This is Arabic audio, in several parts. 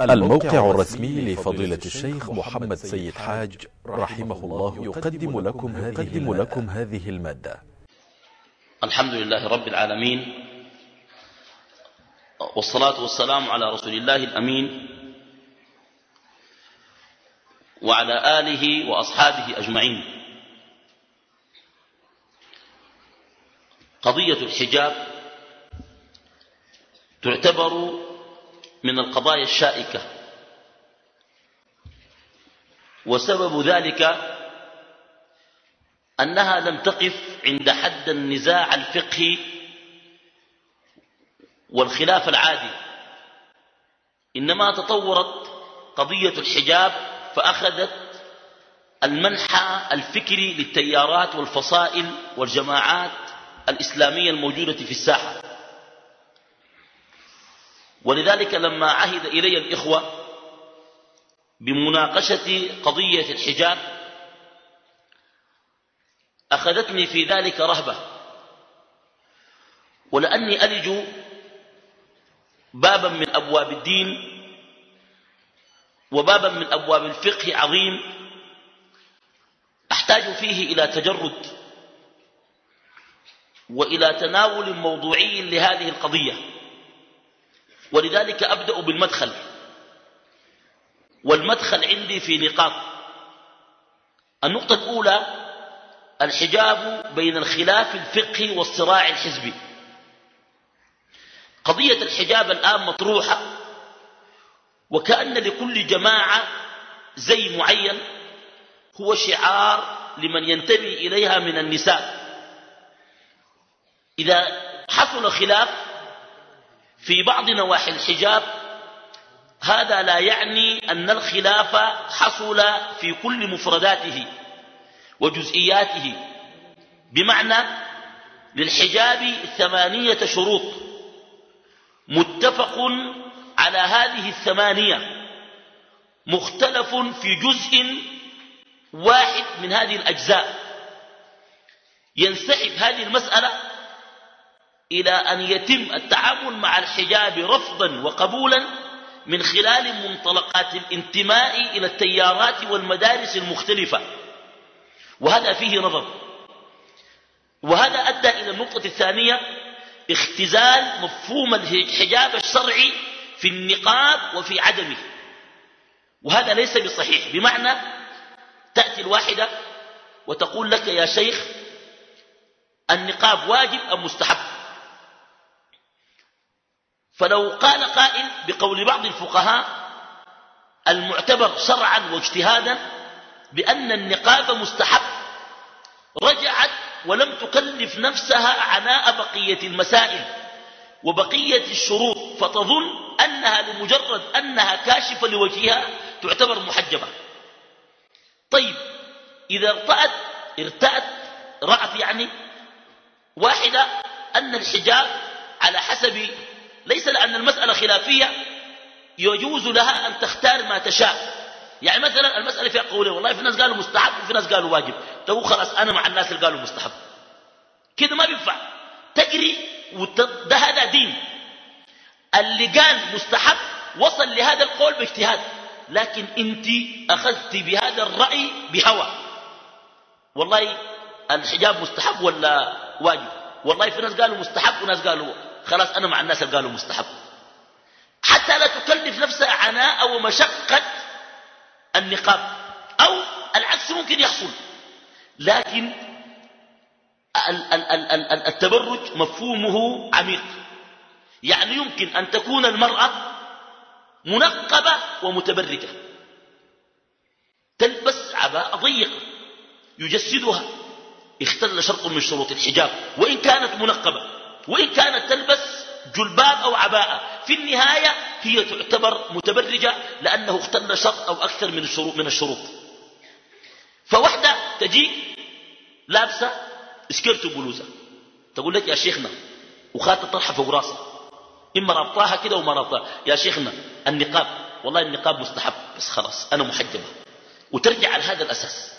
الموقع الرسمي لفضيلة الشيخ محمد سيد حاج رحمه الله يقدم لكم هذه, لكم هذه ا ل الحمد لله رب العالمين والصلاة والسلام على رسول الله الأمين وعلى آله وأصحابه أجمعين. قضية الحجاب تعتبر من القضايا الشائكة. وسبب ذلك أنها لم تقف عند حد النزاع الفقهي والخلاف العادي. إنما تطورت قضية الحجاب فأخذت المنحى الفكري للتيارات والفصائل والجماعات الإسلامية الموجودة في الساحة. ولذلك لما عهد إلي الإخوة بمناقشة قضية الحجاب أخذتني في ذلك رهبة. ولأني ألج بابا من أبواب الدين وبابا من أبواب الفقه عظيم أحتاج فيه إلى تجرد وإلى تناول موضوعي لهذه القضية. ولذلك أبدأ بالمدخل. والمدخل عندي في نقاط. النقطة الأولى الحجاب بين الخلاف الفقهي والصراع الحزبي. قضية الحجاب الآن مطروحة وكأن لكل جماعة زي معين هو شعار لمن ينتمي إليها من النساء. إذا حصل خلاف في بعض نواحي الحجاب هذا لا يعني أن الخلاف حصل في كل مفرداته وجزئياته. بمعنى للحجاب ثمانية شروط. متفق على هذه الثمانية. مختلف في جزء واحد من هذه الأجزاء. ينسحب هذه المسألة إلى أن يتم التعامل مع الحجاب رفضا وقبولا من خلال منطلقات الانتماء إلى التيارات والمدارس المختلفة. وهذا فيه نظر. وهذا أدى إلى النقطة الثانية اختزال مفهوم الحجاب الشرعي في النقاب وفي عدمه. وهذا ليس بصحيح. بمعنى تأتي الواحدة وتقول لك يا شيخ النقاب واجب أم مستحب؟ فلو قال قائل بقول بعض الفقهاء المعتبر شرعا واجتهادا بأن النقاب مستحب رجعت ولم تكلف نفسها عناء بقية المسائل وبقية الشروط فتظن أنها لمجرد أنها كاشفة لوجهها تعتبر محجبة. طيب إذا ارتأت ارتأت رأت يعني واحدة أن الحجاب على حسب ليس لأن المسألة خلافية يجوز لها أن تختار ما تشاء. يعني مثلا المسألة فيها قولين والله في ناس قالوا مستحب وفي ناس قالوا واجب. تقول خلاص أنا مع الناس اللي قالوا مستحب. كده ما بينفع. تجري ده هذا دين. اللي قال مستحب وصل لهذا القول باجتهاد. لكن أنت أخذت بهذا الرأي بهوى. والله الحجاب مستحب ولا واجب؟ والله في ناس قالوا مستحب وناس قالوا خلاص أنا مع الناس اللي قالوا مستحب. حتى لا تكلف نفسها عناء ومشقة النقاب أو العكس ممكن يحصل. لكن التبرج مفهومه عميق. يعني يمكن أن تكون المرأة منقبة ومتبرجة. تلبس عباءة ضيقة يجسدها. اختل شرط من شروط الحجاب. وإن كانت منقبة وإن كانت تلبس جلباب أو عباءة في النهاية هي تعتبر متبرجة لأنه اختل شرط أو أكثر من الشروط, من الشروط. فوحدة تجي لابسة سكرت وبلوزة. تقول لك يا شيخنا وخاتة طرحة فوق راسها. إما ربطاها كده وما ربطاها. يا شيخنا النقاب والله النقاب مستحب بس خلاص أنا محجبة. وترجع على هذا الأساس.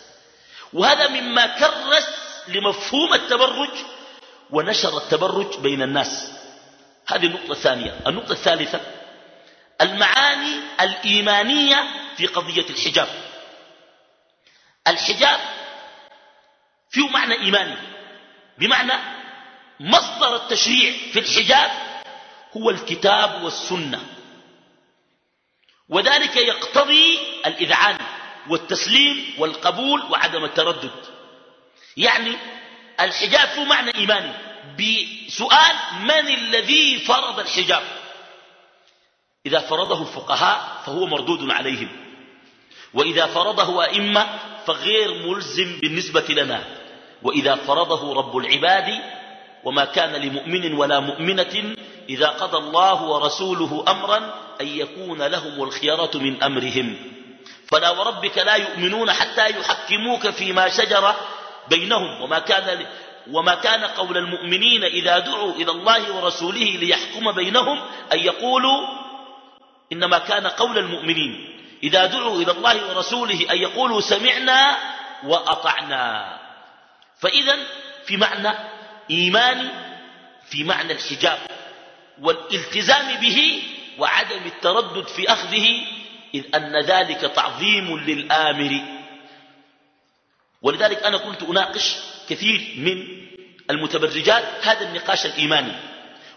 وهذا مما كرس لمفهوم التبرج ونشر التبرج بين الناس. هذه النقطة الثانية. النقطة الثالثة المعاني الإيمانية في قضية الحجاب. الحجاب فيه معنى إيماني. بمعنى مصدر التشريع في الحجاب هو الكتاب والسنة. وذلك يقتضي الإذعان والتسليم والقبول وعدم التردد. يعني الحجاب فيه معنى إيماني؟ بسؤال من الذي فرض الحجاب؟ إذا فرضه الفقهاء فهو مردود عليهم. وإذا فرضه أئمة فغير ملزم بالنسبة لنا. وإذا فرضه رب العباد وما كان لمؤمن ولا مؤمنة إذا قضى الله ورسوله أمرا أن يكون لهم الخيرة من أمرهم. فلا وربك لا يؤمنون حتى يحكموك فيما شجر بينهم وما كان وما كان قول المؤمنين إذا دعوا إلى الله ورسوله ليحكم بينهم أن يقولوا إنما كان قول المؤمنين إذا دعوا إلى الله ورسوله أن يقولوا سمعنا وأطعنا. فإذا في معنى إيماني في معنى الحجاب والالتزام به وعدم التردد في أخذه إذ أن ذلك تعظيم للآمر. ولذلك أنا كنت أناقش كثير من المتبرجات هذا النقاش الإيماني.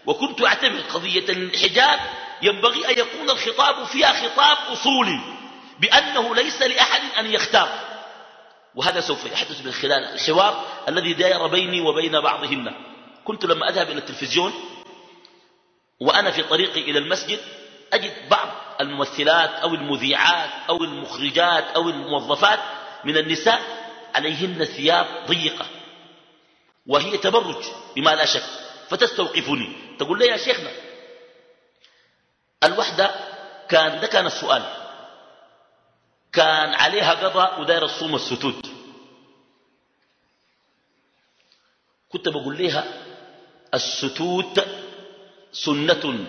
وكنت أعتبر قضية الحجاب ينبغي أن يكون الخطاب فيها خطاب أصولي بأنه ليس لأحد أن يختار. وهذا سوف يحدث من خلال الحوار الذي داير بيني وبين بعضهن. كنت لما أذهب إلى التلفزيون وأنا في طريقي إلى المسجد أجد بعض الممثلات أو المذيعات أو المخرجات أو الموظفات من النساء عليهن ثياب ضيقة وهي تبرج بما لا شك فتستوقفني. تقول لي يا شيخنا الوحدة كان ده كان السؤال. كان عليها قضاء وداير الصوم الستود. كنت بقول لها الستوت سنة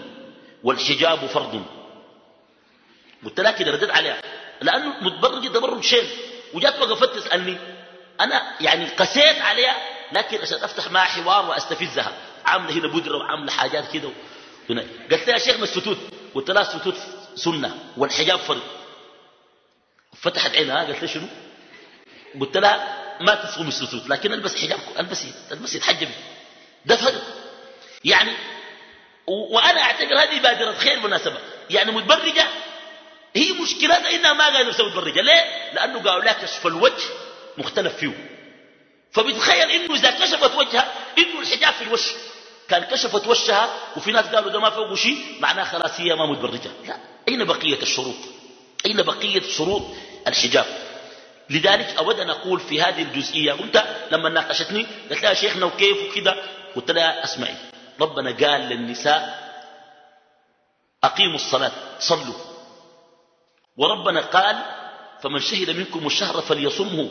والحجاب فرض. قلت لها كده ردت عليها لأنه متبرج تبرج شين وجات وقفت تسألني. أنا يعني قسيت عليها لكن عشان أفتح معها حوار وأستفزها. عاملة هنا بودرة وعاملة حاجات كده قلت لها شيخ ما الستوت قلت لها الستوت سنة والحجاب فرض فتحت عينها قالت لي شنو؟ قلت لها ما تصوم الستوت لكن ألبس حجاب البسي البسي تحجبي ده فرق يعني وأنا اعتبر هذه بادرة خير مناسبة. يعني متبرجة هي مشكلتها إنها ما قادره تسوي متبرجه ليه؟ لأنه قالوا لها كشف الوجه مختلف فيه. فبتخيل إنه إذا كشفت وجهها إنه الحجاب في الوجه كان كشفت وجهها وفي ناس قالوا ده ما فوقه شيء معناه خلاص هي ما متبرجه لا. أين بقية الشروط؟ أين بقية شروط الحجاب؟ لذلك أود أن أقول في هذه الجزئية قلت لما ناقشتني قلت لها شيخنا وكيف وكذا؟ قلت لها أسمعي. ربنا قال للنساء أقيموا الصلاة صلوا. وربنا قال فمن شهد منكم الشهر فليصمه.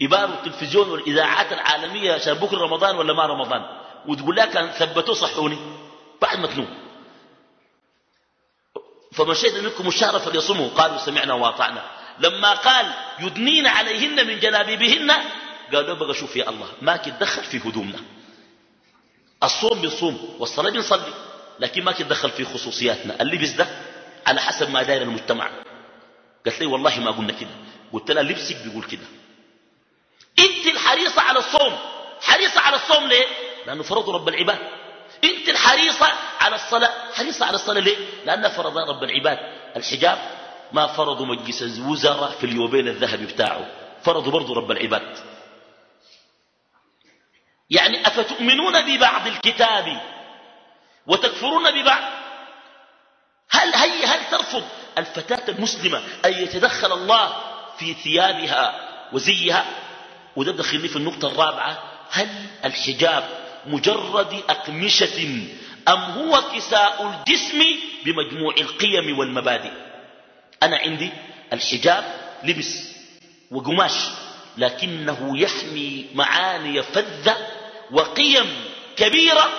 يباروا التلفزيون والإذاعات العالمية عشان بكرة رمضان ولا ما رمضان؟ وتقول لها كان ثبتوا صحوني. بعد ما تنوم. فمن شهد منكم الشهر فليصموا قالوا سمعنا وأطعنا. لما قال يدنين عليهن من جلابيبهن. قالوا بقى شوف يا الله ما تدخل في هدومنا. الصوم بنصوم والصلاة بنصلي لكن ما تدخل في خصوصياتنا. اللبس ده على حسب ما داير المجتمع. قالت لي والله ما قلنا كده. قلت لها لبسك بيقول كده. انت الحريصة على الصوم. حريصة على الصوم ليه؟ لأنه فرض رب العباد. انت الحريصة على الصلاة. حريصة على الصلاة ليه؟ لأن فرض رب العباد. الحجاب ما فرضوا مجلس الوزراء في اليوبين الذهبي بتاعه. فرضوا برضو رب العباد. يعني أفتؤمنون ببعض الكتاب؟ وتكفرون ببعض؟ هل هي هل ترفض الفتاة المسلمة أن يتدخل الله في ثيابها وزيها. وده دخلني في النقطة الرابعة هل الحجاب مجرد أقمشة أم هو كساء الجسم بمجموع القيم والمبادئ؟ أنا عندي الحجاب لبس وقماش لكنه يحمي معاني فذة وقيم كبيرة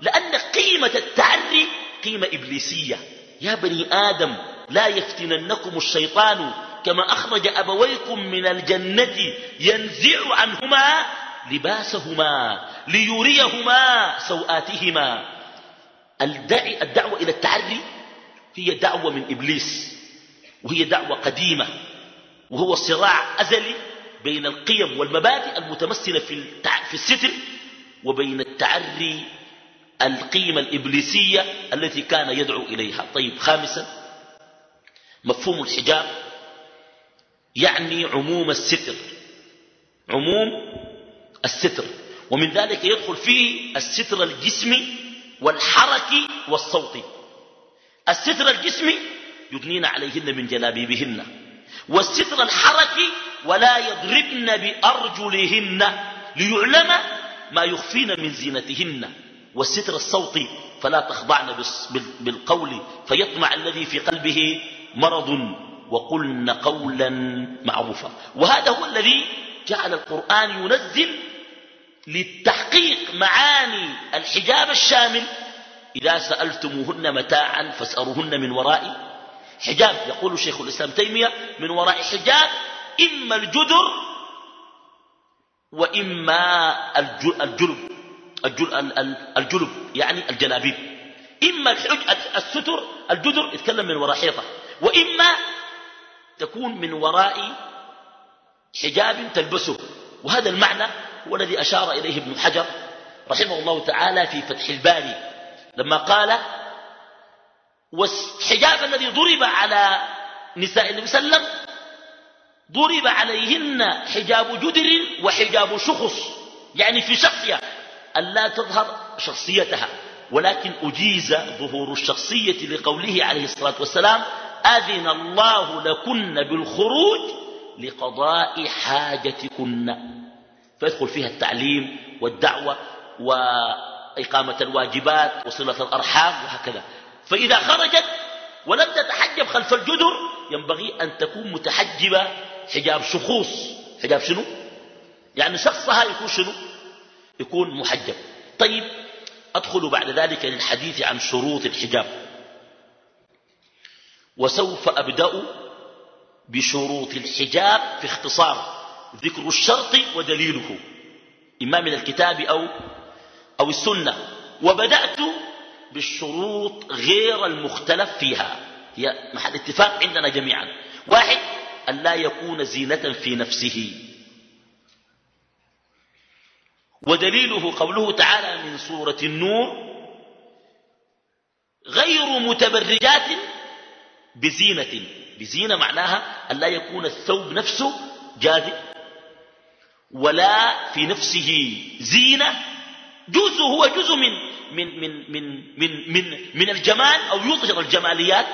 لأن قيمة التعري قيمة إبليسية. يا بني آدم لا يفتننكم الشيطان كما أخرج أبويكم من الجنة ينزع عنهما لباسهما ليريهما سوآتهما. الدعوة إلى التعري هي دعوة من إبليس وهي دعوة قديمة وهو صراع أزلي بين القيم والمبادئ المتمثلة في, في الستر وبين التعري القيمة الإبليسية التي كان يدعو إليها. طيب خامسا مفهوم الحجاب يعني عموم الستر. عموم الستر. ومن ذلك يدخل فيه الستر الجسمي والحركي والصوتي. الستر الجسمي يدنين عليهن من جلابيبهن. والستر الحركي ولا يضربن بأرجلهن ليعلم ما يخفين من زينتهن. والستر الصوتي فلا تخضعن بالقول فيطمع الذي في قلبه مرض وقلن قولا معروفا. وهذا هو الذي جعل القرآن ينزل للتحقيق معاني الحجاب الشامل. إذا سألتموهن متاعا فاسألوهن من وراء حجاب. يقول شيخ الإسلام تيمية من وراء حجاب إما الجدر وإما الجلب الجلب يعني الجلابيب. إما الستر الجدر يتكلم من وراء حيطة. وإما تكون من وراء حجاب تلبسه. وهذا المعنى هو الذي أشار إليه ابن حجر رحمه الله تعالى في فتح الباري لما قال والحجاب الذي ضرب على نساء النبي صلى الله عليه وسلم ضرب عليهن حجاب جدر وحجاب شخص. يعني في شخصها ألا تظهر شخصيتها ولكن أجيز ظهور الشخصية لقوله عليه الصلاة والسلام أذن الله لكن بالخروج لقضاء حاجتكن. فيدخل فيها التعليم والدعوة وإقامة الواجبات وصلة الأرحام وهكذا. فإذا خرجت ولم تتحجب خلف الجدر ينبغي أن تكون متحجبة حجاب شخوص. حجاب شنو؟ يعني شخصها يكون شنو؟ يكون محجب. طيب أدخل بعد ذلك للحديث عن شروط الحجاب. وسوف أبدأ بشروط الحجاب في اختصار ذكر الشرط ودليله إما من الكتاب أو, أو السنة. وبدأت بالشروط غير المختلف فيها. هي محل اتفاق عندنا جميعا. واحد أن لا يكون زينة في نفسه. ودليله قوله تعالى من سورة النور غير متبرجات بزينة بزينة معناها أن لا يكون الثوب نفسه جاذب ولا في نفسه زينة جزء هو جزء من من من من من من, من الجمال أو يظهر الجماليات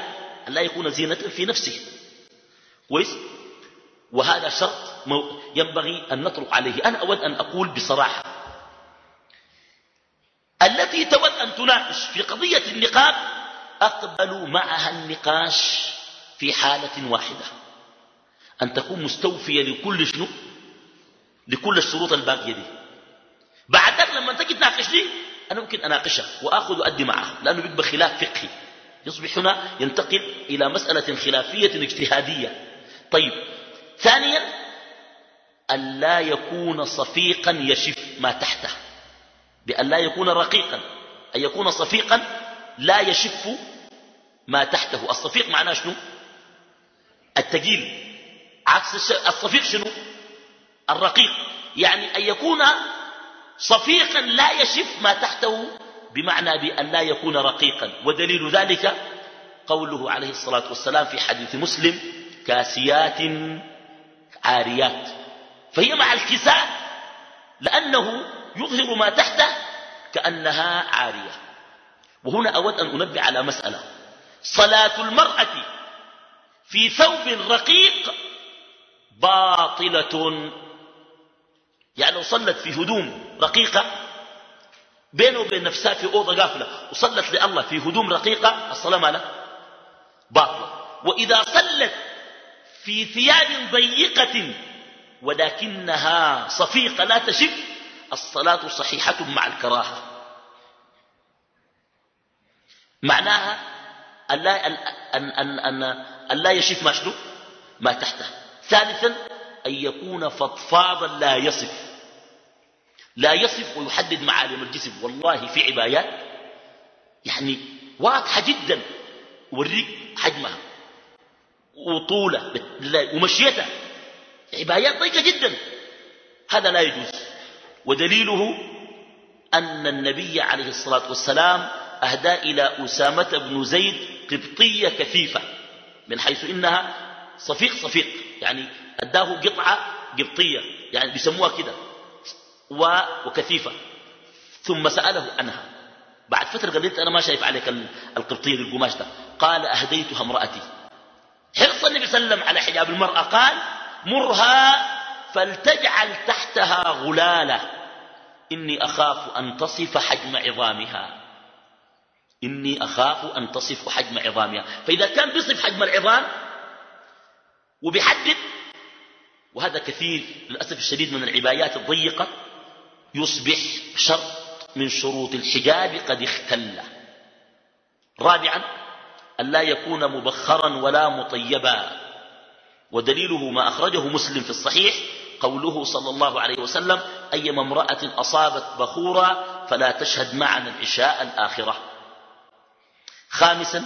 أن لا يكون زينة في نفسه. كويس؟ وهذا شرط ينبغي أن نطرق عليه. أنا أود أن أقول بصراحة التي تود أن تناقش في قضية النقاب أقبل معها النقاش في حالة واحدة. أن تكون مستوفية لكل شنو؟ لكل الشروط الباقية دي. بعد ذلك لما تجي تناقش لي أنا ممكن أناقشها وآخذ وأدي معها لأنه بيبقى خلاف فقهي. يصبح هنا ينتقل إلى مسألة خلافية اجتهادية. طيب ثانيا أن لا يكون صفيقا يشف ما تحته. بأن لا يكون رقيقا أن يكون صفيقا لا يشف ما تحته. الصفيق معناه شنو؟ التقيل. عكس الصفيق شنو؟ الرقيق. يعني أن يكون صفيقا لا يشف ما تحته بمعنى بأن لا يكون رقيقا. ودليل ذلك قوله عليه الصلاة والسلام في حديث مسلم كاسيات عاريات. فهي مع الكساء لأنه يظهر ما تحته كأنها عارية. وهنا أود أن أنبه على مسألة. صلاة المرأة في ثوب رقيق باطلة. يعني لو صلت في هدوم رقيقة بينه وبين نفسها في أوضة قافلة وصلت لله في هدوم رقيقة الصلاة مالها باطلة. وإذا صلت في ثياب ضيقة ولكنها صفيقة لا تشف الصلاة صحيحة مع الكراهة. معناها أن لا, أن, أن, أن, أن لا يشف ما شنو؟ ما تحته. ثالثا أن يكون فضفاضا لا يصف. لا يصف ويحدد معالم الجسم. والله في عبايات يعني واضحة جدا. وريك حجمها. وطولة ومشيتها عبايات ضيقة جدا. هذا لا يجوز. ودليله أن النبي عليه الصلاة والسلام أهدى إلى أسامة بن زيد قبطية كثيفة من حيث إنها صفيق صفيق يعني أداه قطعة قبطية يعني بيسموها كده وكثيفة. ثم سأله عنها. بعد فترة قلت أنا ما شايف عليك القبطية القماش ده. قال أهديتها امرأتي. حرص النبي صلى الله عليه وسلم على حجاب المرأة قال مرها فلتجعل تحتها غلالة. إني أخاف أن تصف حجم عظامها. إني أخاف أن تصف حجم عظامها. فإذا كان بيصف حجم العظام وبيحدد وهذا كثير للأسف الشديد من العبايات الضيقة يصبح شرط من شروط الحجاب قد اختل. رابعا أن لا يكون مبخرا ولا مطيبا. ودليله ما أخرجه مسلم في الصحيح قوله صلى الله عليه وسلم أيما امرأة أصابت بخورا فلا تشهد معنا العشاء الآخرة. خامسا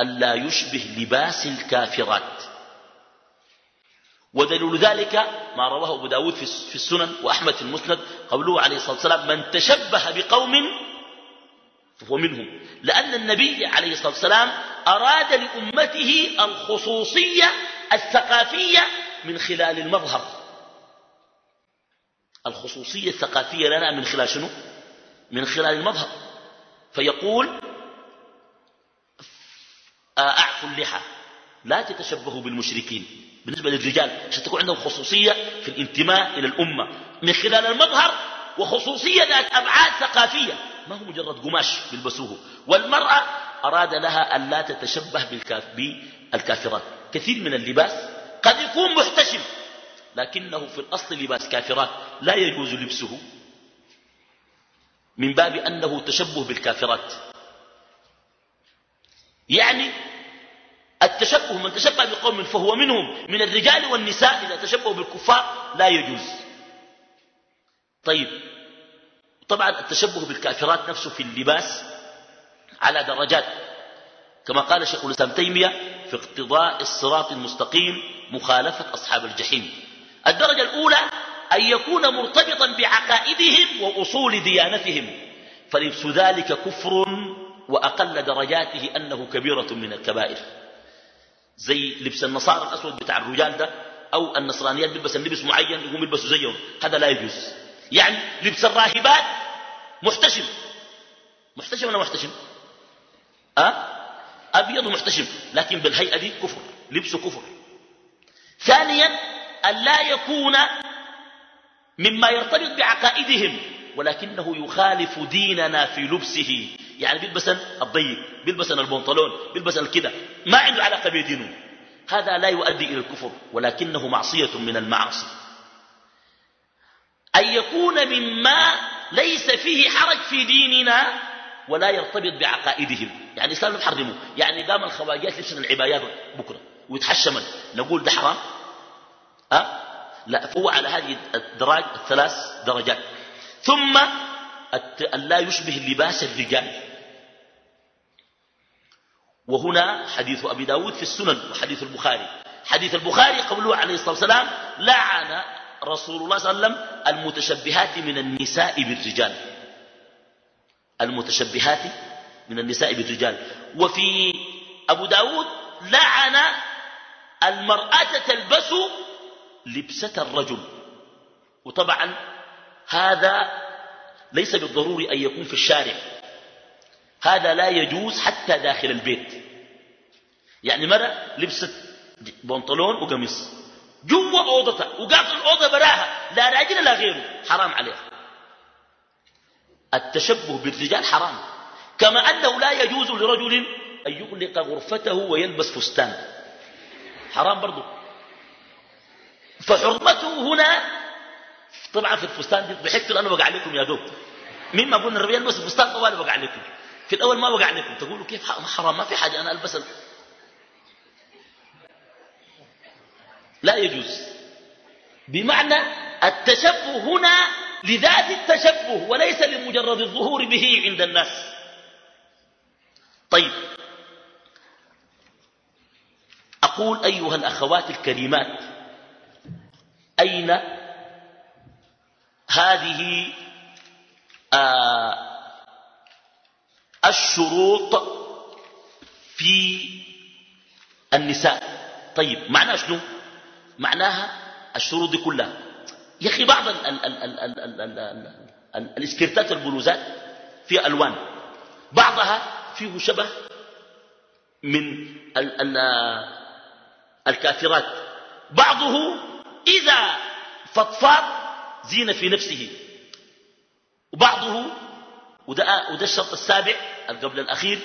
ألا يشبه لباس الكافرات. ودليل ذلك ما رواه أبو داود في السنن وأحمد في المسند قوله عليه الصلاة والسلام من تشبه بقوم فهو منهم. لأن النبي عليه الصلاة والسلام أراد لأمته الخصوصية الثقافية من خلال المظهر. الخصوصية الثقافية لنا من خلال شنو؟ من خلال المظهر فيقول أعفوا اللحى لا تتشبهوا بالمشركين. بالنسبة للرجال عشان تكون عندهم خصوصية في الانتماء إلى الأمة. من خلال المظهر وخصوصية ذات أبعاد ثقافية. ما هو مجرد قماش بيلبسوه. والمرأة أراد لها أن لا تتشبه بالكافرات. كثير من اللباس قد يكون محتشم لكنه في الأصل لباس كافرات. لا يجوز لبسه من باب أنه تشبه بالكافرات. يعني التشبه من تشبه بقوم فهو منهم من الرجال والنساء إذا تشبهوا بالكفار لا يجوز. طيب طبعا التشبه بالكافرات نفسه في اللباس على درجات. كما قال شيخ الإسلام تيمية في اقتضاء الصراط المستقيم مخالفة أصحاب الجحيم. الدرجة الأولى أن يكون مرتبطا بعقائدهم وأصول ديانتهم. فلبس ذلك كفر وأقل درجاته أنه كبيرة من الكبائر. زي لبس النصارى الأسود بتاع الرجال ده أو النصرانيات بيلبس اللبس معين يقوم يلبسوا زيهم. هذا لا يجوز. يعني لبس الراهبات محتشم. محتشم ولا محتشم؟ أه؟ أبيض محتشم لكن بالهيئة دي كفر. لبسه كفر. ثانيا أن لا يكون مما يرتبط بعقائدهم ولكنه يخالف ديننا في لبسه. يعني بيلبس الضيق بيلبس البنطلون بيلبس الكده ما عنده علاقة بدينه. هذا لا يؤدي إلى الكفر ولكنه معصية من المعاصي. أن يكون مما ليس فيه حرج في ديننا ولا يرتبط بعقائدهم. يعني الإسلام محرمه يعني قام الخواجات يلبسن العبايات بكرة ويتحشمن نقول ده حرام؟ أه؟ لا فهو على هذه الدرج الثلاث درجات. ثم لا يشبه لباس الرجال. وهنا حديث أبي داود في السنن وحديث البخاري. حديث البخاري قوله عليه الصلاة والسلام لعن رسول الله صلى الله عليه وسلم المتشبهات من النساء بالرجال. المتشبهات من النساء بالرجال. وفي أبو داود لعن المرأة تلبس لبسة الرجل. وطبعا هذا ليس بالضروري أن يكون في الشارع. هذا لا يجوز حتى داخل البيت. يعني مرة لبست بنطلون وقميص. جوا أوضتها وقافل الأوضة براها. لا راجل لا غيره. حرام عليها. التشبه بالرجال حرام. كما أنه لا يجوز لرجل أن يغلق غرفته ويلبس فستان. حرام برضو. فحرمته هنا. طبعا في الفستان دي ضحكت أنا وقع عليكم يا دوب. مما قلنا الرجال يلبس فستان طوال وقع عليكم في الأول ما وقع عليكم تقولوا كيف حرام ما في حاجة أنا ألبس لا يجوز. بمعنى التشبه هنا لذات التشبه وليس لمجرد الظهور به عند الناس. طيب. أقول أيها الأخوات الكريمات أين هذه آه الشروط في النساء؟ طيب معناها شنو؟ معناها الشروط دي كلها. يا أخي بعض ال ال ال ال ال ال ال ال الاسكرتات البلوزات فيها ألوان بعضها فيه شبه من ال ال الكافرات بعضه إذا فضفاض زين في نفسه. وبعضه وده, وده الشرط السابع قبل الأخير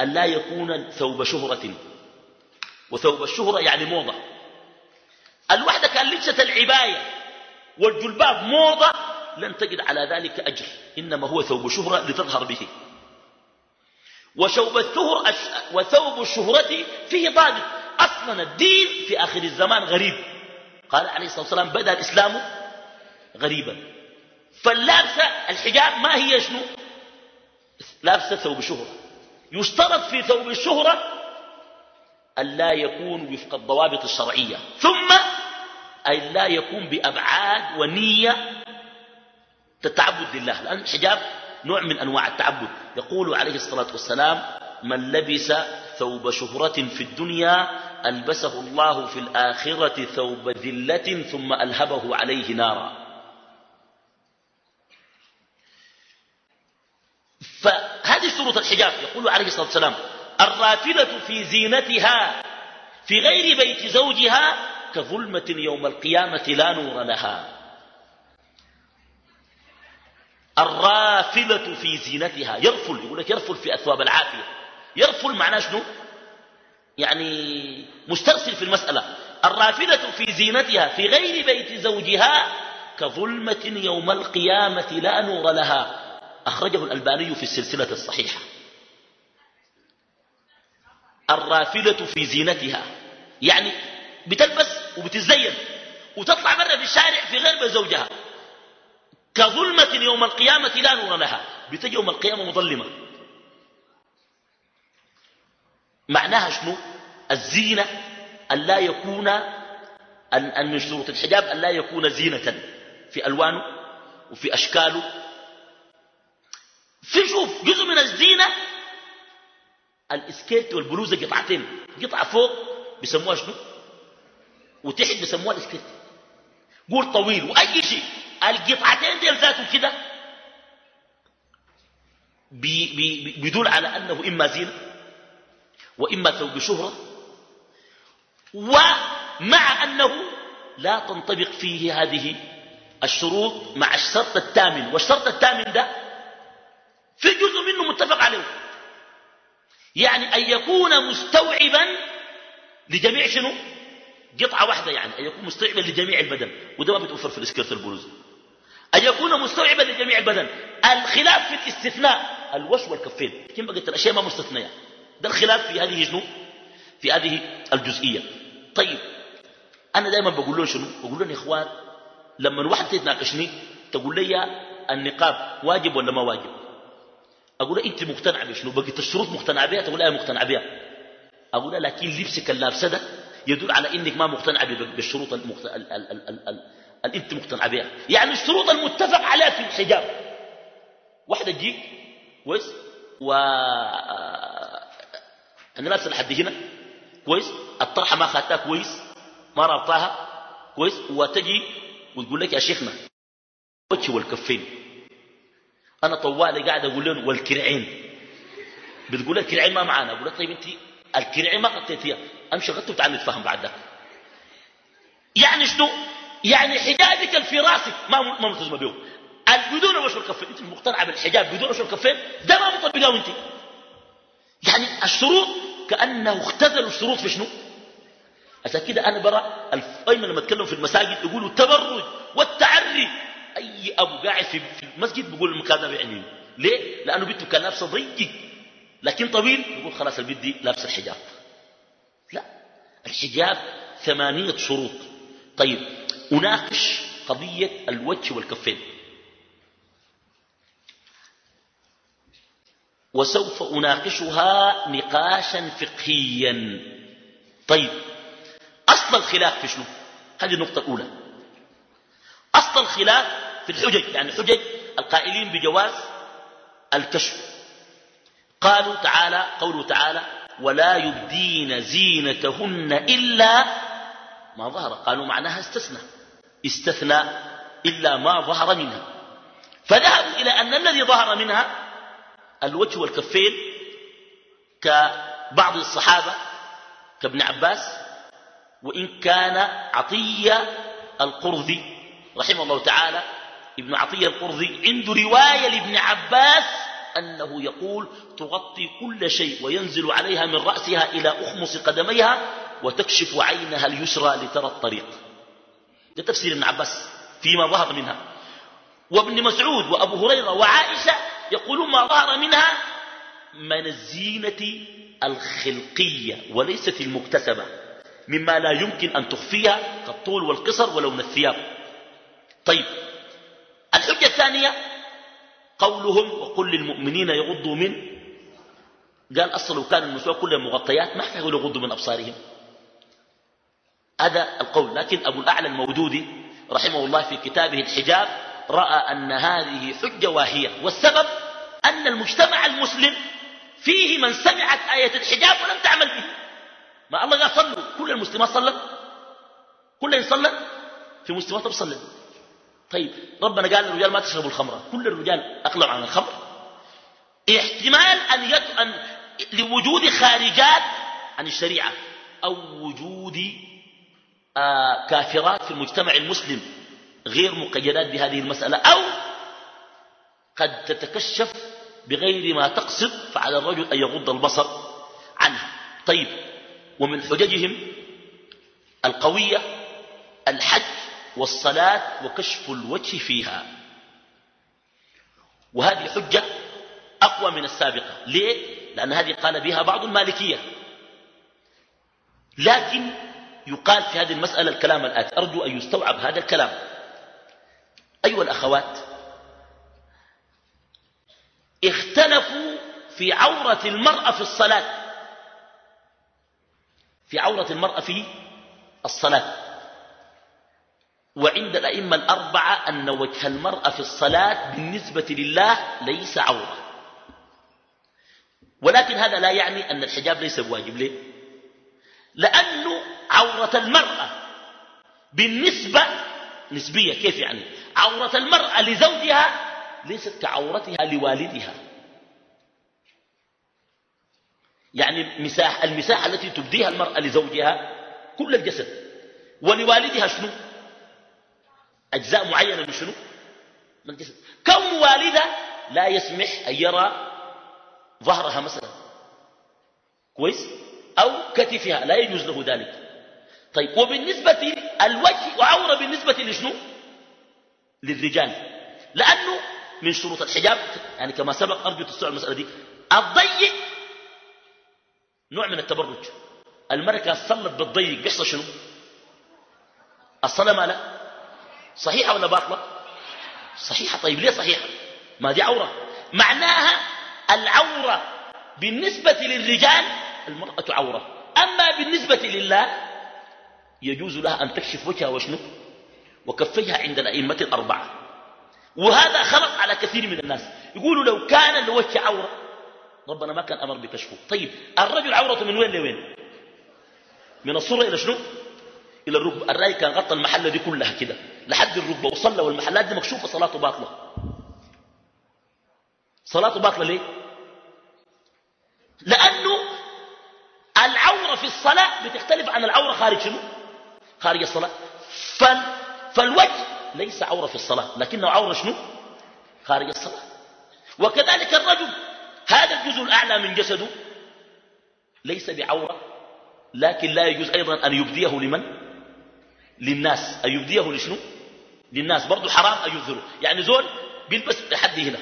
أن لا يكون ثوب شهرة. وثوب الشهرة يعني موضة. الوحدة كان لبسة العباية والجلباب موضة لن تجد على ذلك أجر. إنما هو ثوب شهرة لتظهر به. وشوب الثهر وثوب الشهرة فيه ضابط. أصلا الدين في آخر الزمان غريب. قال عليه الصلاة والسلام بدأ الإسلام غريبا. فاللابسة الحجاب ما هي شنو؟ لابسة ثوب شهرة. يشترط في ثوب الشهرة أن لا يكون وفق الضوابط الشرعية. ثم أن لا يكون بأبعاد ونية تتعبد لله. لأن الحجاب نوع من أنواع التعبد. يقول عليه الصلاة والسلام من لبس ثوب شهرة في الدنيا ألبسه الله في الآخرة ثوب ذلة ثم ألهبه عليه نارا. فهذه شروط الحجاب يقول عليه الصلاة والسلام الرافلة في زينتها في غير بيت زوجها كظلمة يوم القيامة لا نور لها. الرافلة في زينتها يرفل يقول لك يرفل في أثواب العافية. يرفل معناه شنو؟ يعني مسترسل في المسألة. الرافلة في زينتها في غير بيت زوجها كظلمة يوم القيامة لا نور لها. أخرجه الألباني في السلسلة الصحيحة. الرافلة في زينتها. يعني بتلبس وبتزين وتطلع برا في الشارع في غير زوجها. كظلمة يوم القيامة لا نور لها. بتجي يوم القيامة مظلمة. معناها شنو؟ الزينة أن لا يكون أن من شروط الحجاب أن لا يكون زينة في ألوانه وفي أشكاله. في شوف جزء من الزينة الاسكيرت والبلوزة قطعتين قطعة فوق بيسموها شنو؟ وتحت بيسموها الاسكيرت قول طويل وأي شيء القطعتين دي ذاته كده. بي بي بيدل على أنه إما زينة وإما ثوب شهرة ومع أنه لا تنطبق فيه هذه الشروط مع الشرط الثامن. والشرط الثامن ده في جزء منه متفق عليه. يعني أن يكون مستوعبا لجميع شنو؟ قطعة واحدة يعني أن يكون مستوعبا لجميع البدن. وده ما بيتوفر في الاسكرت البلوز أن يكون مستوعبا لجميع البدن. الخلاف في الاستثناء الوش والكفين. كم بقيت الأشياء ما مستثنية. ده الخلاف في هذه شنو؟ في هذه الجزئية. طيب أنا دائما بقول لهم شنو؟ بقول لهم يا إخوان لما واحد تتناقشني تقول لي النقاب واجب ولا ما واجب؟ أقول أنت مقتنع بشنو؟ بقيت الشروط مقتنع بها؟ تقول أنا مقتنع بها. أقول لكن لبسك اللابسة ده يدل على إنك ما مقتنع بالشروط المقت... ال... ال... ال... ال... ال... أنت مقتنع بها. يعني الشروط المتفق عليها في الحجاب. واحدة تجيك كويس و أنا لابسة لحد هنا. كويس؟ الطرحة ما خدتها كويس. ما ربطاها كويس. وتجي وتقول لك يا شيخنا وجه والكفين. أنا طوالي قاعد أقول لهم والكرعين. بتقول الكرعين ما معانا. أقول طيب أنت الكرعين ما غطيت فيها. أمشي غطي وتعال نتفاهم بعد ذاك. يعني شنو؟ يعني حجابك راسك ما ما ملتزمة به بدون وش الكفين؟ أنت مقتنعة بالحجاب بدون وش الكفين؟ ده ما مطبقه أنت. يعني الشروط كأنه اختزلوا الشروط في شنو؟ عشان كده أنا برا الفاينة لما أتكلم في المساجد يقولوا التبرج والتعري. أي أبو قاعد في المسجد بيقول المكان ده بيعني ليه؟ لأنه بنته كان لابسه ضيق لكن طويل؟ يقول خلاص البنت دي لابسه الحجاب. لا. الحجاب ثمانية شروط. طيب أناقش قضية الوجه والكفين. وسوف أناقشها نقاشا فقهيا. طيب أصل الخلاف في شنو؟ هذه النقطة الأولى. أصل الخلاف في الحجج يعني حجج القائلين بجواز الكشف. قالوا تعالى قوله تعالى ولا يبدين زينتهن إلا ما ظهر. قالوا معناها استثنى. استثنى إلا ما ظهر منها. فذهبوا إلى أن الذي ظهر منها الوجه والكفين كبعض الصحابة كابن عباس وإن كان عطية القرظي رحمه الله تعالى. ابن عطية القرظي عنده رواية لابن عباس أنه يقول تغطي كل شيء وينزل عليها من رأسها إلى أخمص قدميها وتكشف عينها اليسرى لترى الطريق. ده تفسير ابن عباس فيما ظهر منها. وابن مسعود وأبو هريرة وعائشة يقولون ما ظهر منها من الزينة الخلقية وليست المكتسبة مما لا يمكن أن تخفيها كالطول والقصر ولون الثياب. طيب الحجة الثانية قولهم وقل للمؤمنين يغضوا من قال أصل لو كان النسوة كلها مغطيات ما يقولوا يغضوا من أبصارهم. هذا القول لكن أبو الأعلى المودودي رحمه الله في كتابه الحجاب رأى أن هذه حجة واهية والسبب أن المجتمع المسلم فيه من سمعت آية الحجاب ولم تعمل به. ما الله قال صلوا. كل المسلمات صلت؟ كل صلت في مسلمات صلت طيب ربنا قال للرجال ما تشربوا الخمر. كل الرجال أقلعوا عن الخمر. احتمال أن, يت... أن لوجود خارجات عن الشريعة أو وجود آه كافرات في المجتمع المسلم غير مقيدات بهذه المسألة أو قد تتكشف بغير ما تقصد فعلى الرجل أن يغض البصر عنها طيب ومن حججهم القوية الحج والصلاة وكشف الوجه فيها. وهذه حجة أقوى من السابقة. ليه؟ لأن هذه قال بها بعض المالكية. لكن يقال في هذه المسألة الكلام الآتي. أرجو أن يستوعب هذا الكلام. أيها الأخوات اختلفوا في عورة المرأة في الصلاة. في عورة المرأة في الصلاة. وعند الأئمة الأربعة أن وجه المرأة في الصلاة بالنسبة لله ليس عورة. ولكن هذا لا يعني أن الحجاب ليس بواجب. ليه؟ لأن عورة المرأة بالنسبة نسبية كيف يعني؟ عورة المرأة لزوجها ليست كعورتها لوالدها. يعني مساح المساحة التي تبديها المرأة لزوجها كل الجسد. ولوالدها شنو؟ أجزاء معينة من شنو؟ من الجسد. كون والدة لا يسمح أن يرى ظهرها مثلا؟ كويس؟ أو كتفها لا يجوز له ذلك. طيب وبالنسبة الوجه وعورة بالنسبة لشنو؟ للرجال. لأنه من شروط الحجاب. يعني كما سبق أرجو تستوعب المسألة دي. الضيق نوع من التبرج. المرأة كانت صلت بالضيق. بيحصل شنو؟ الصلاة ما لا؟ صحيحة ولا باطلة؟ صحيحة. طيب ليه صحيحة؟ ما دي عورة. معناها العورة بالنسبة للرجال المرأة عورة. أما بالنسبة لله يجوز لها أن تكشف وجهها وشنو؟ وكفيها عند الأئمة الأربعة. وهذا خلط على كثير من الناس. يقولوا لو كان الوجه عورة ربنا ما كان أمر بكشفه. طيب الرجل عورته من وين لوين؟ من الصورة إلى شنو؟ إلى الركبة الرأي كان غطى المحلة دي كلها كده. لحد الركبة. وصلى والمحلات دي مكشوفة صلاته باطلة. صلاته باطلة ليه؟ لأنه العورة في الصلاة بتختلف عن العورة خارج شنو؟ خارج الصلاة. فال فالوجه ليس عورة في الصلاة لكنه عورة شنو؟ خارج الصلاة. وكذلك الرجل هذا الجزء الأعلى من جسده ليس بعورة لكن لا يجوز أيضا أن يبديه لمن؟ للناس. أن يبديه لشنو؟ للناس. برضو حرام أن يظهره يعني زول بيلبس لحد هنا